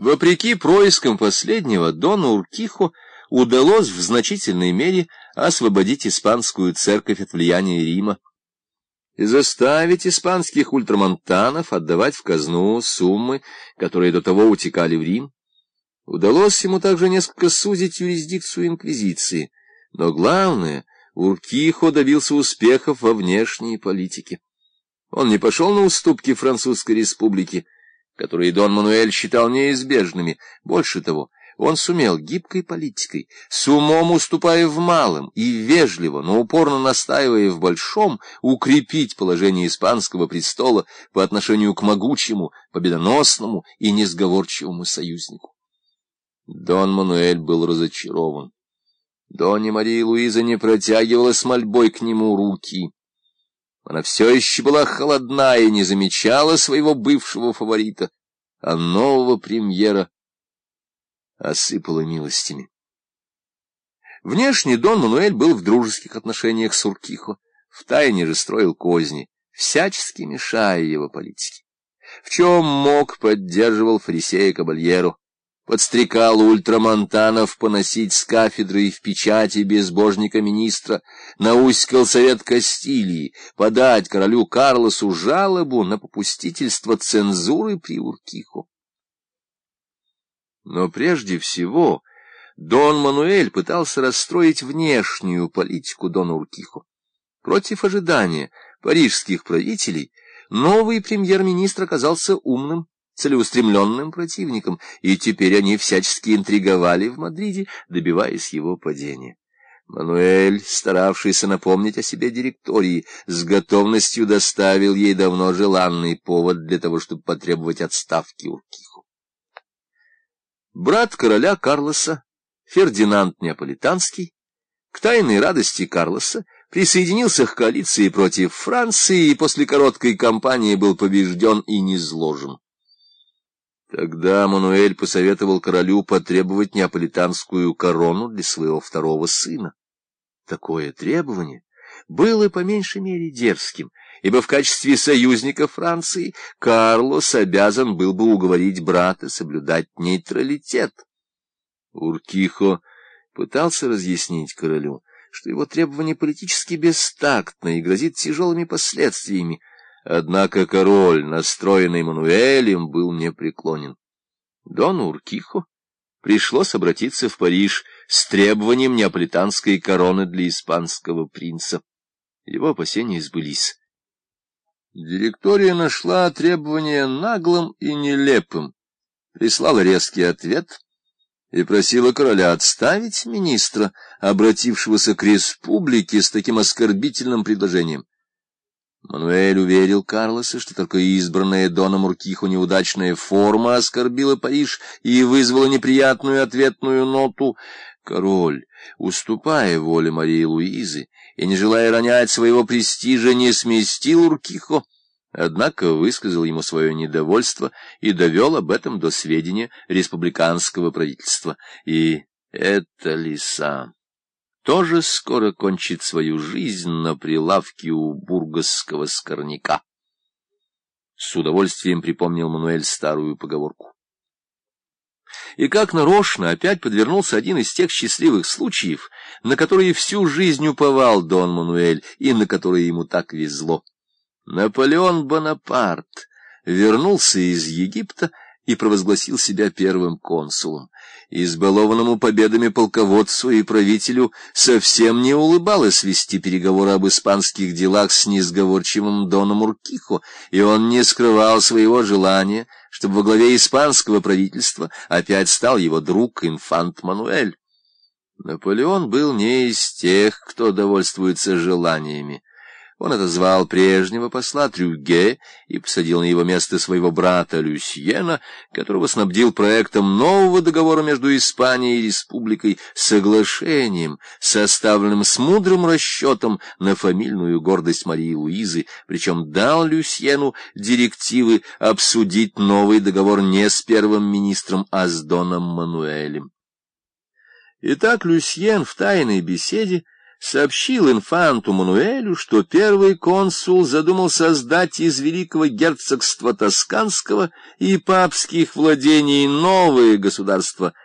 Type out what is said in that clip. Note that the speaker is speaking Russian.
Вопреки проискам последнего, Дону Уркихо удалось в значительной мере освободить испанскую церковь от влияния Рима и заставить испанских ультрамонтанов отдавать в казну суммы, которые до того утекали в Рим. Удалось ему также несколько сузить юрисдикцию инквизиции, но главное, Уркихо добился успехов во внешней политике. Он не пошел на уступки Французской республики, которые Дон Мануэль считал неизбежными. Больше того, он сумел гибкой политикой, с умом уступая в малом и вежливо, но упорно настаивая в большом, укрепить положение испанского престола по отношению к могучему, победоносному и несговорчивому союзнику. Дон Мануэль был разочарован. Донья Мария Луиза не протягивала с мольбой к нему руки. Она все еще была холодна и не замечала своего бывшего фаворита, а нового премьера осыпала милостями. Внешне Дон Мануэль был в дружеских отношениях с Уркихо, втайне же строил козни, всячески мешая его политике. В чем мог, поддерживал фарисея Кабальеру, подстрекал ультрамонтанов поносить с кафедры и в печати безбожника министра, науськал совет Кастилии подать королю Карлосу жалобу на попустительство цензуры при Уркиху. Но прежде всего Дон Мануэль пытался расстроить внешнюю политику Дона Уркихо. Против ожидания парижских правителей новый премьер-министр оказался умным, целеустремленным противником, и теперь они всячески интриговали в Мадриде, добиваясь его падения. Мануэль, старавшийся напомнить о себе директории, с готовностью доставил ей давно желанный повод для того, чтобы потребовать отставки Уркиху. Брат короля Карлоса, Фердинанд Неаполитанский, к тайной радости Карлоса, присоединился к коалиции против Франции и после короткой кампании был побежден и низложен. Тогда Мануэль посоветовал королю потребовать неаполитанскую корону для своего второго сына. Такое требование было по меньшей мере дерзким, ибо в качестве союзника Франции Карлос обязан был бы уговорить брата соблюдать нейтралитет. Уркихо пытался разъяснить королю, что его требование политически бестактно и грозит тяжелыми последствиями, Однако король, настроенный Мануэлем, был непреклонен. Дону Уркихо пришлось обратиться в Париж с требованием неаполитанской короны для испанского принца. Его опасения сбылись. Директория нашла требование наглым и нелепым, прислала резкий ответ и просила короля отставить министра, обратившегося к республике с таким оскорбительным предложением. Мануэль уверил Карлоса, что только избранная Доном Уркиху неудачная форма оскорбила Париж и вызвала неприятную ответную ноту. Король, уступая воле Марии Луизы и не желая ронять своего престижа, не сместил Уркихо, однако высказал ему свое недовольство и довел об этом до сведения республиканского правительства. И это лиса тоже скоро кончит свою жизнь на прилавке у бургасского скорняка. С удовольствием припомнил Мануэль старую поговорку. И как нарочно опять подвернулся один из тех счастливых случаев, на которые всю жизнь уповал Дон Мануэль и на которые ему так везло. Наполеон Бонапарт вернулся из Египта и провозгласил себя первым консулом. Избалованному победами полководцу и правителю совсем не улыбалось вести переговоры об испанских делах с несговорчивым Доном Уркихо, и он не скрывал своего желания, чтобы во главе испанского правительства опять стал его друг инфант Мануэль. Наполеон был не из тех, кто довольствуется желаниями. Он отозвал прежнего посла Трюге и посадил на его место своего брата Люсьена, которого снабдил проектом нового договора между Испанией и Республикой, соглашением, составленным с мудрым расчетом на фамильную гордость Марии Луизы, причем дал Люсьену директивы обсудить новый договор не с первым министром, а с Доном Мануэлем. Итак, Люсьен в тайной беседе сообщил инфанту Мануэлю, что первый консул задумал создать из великого герцогства Тосканского и папских владений новое государство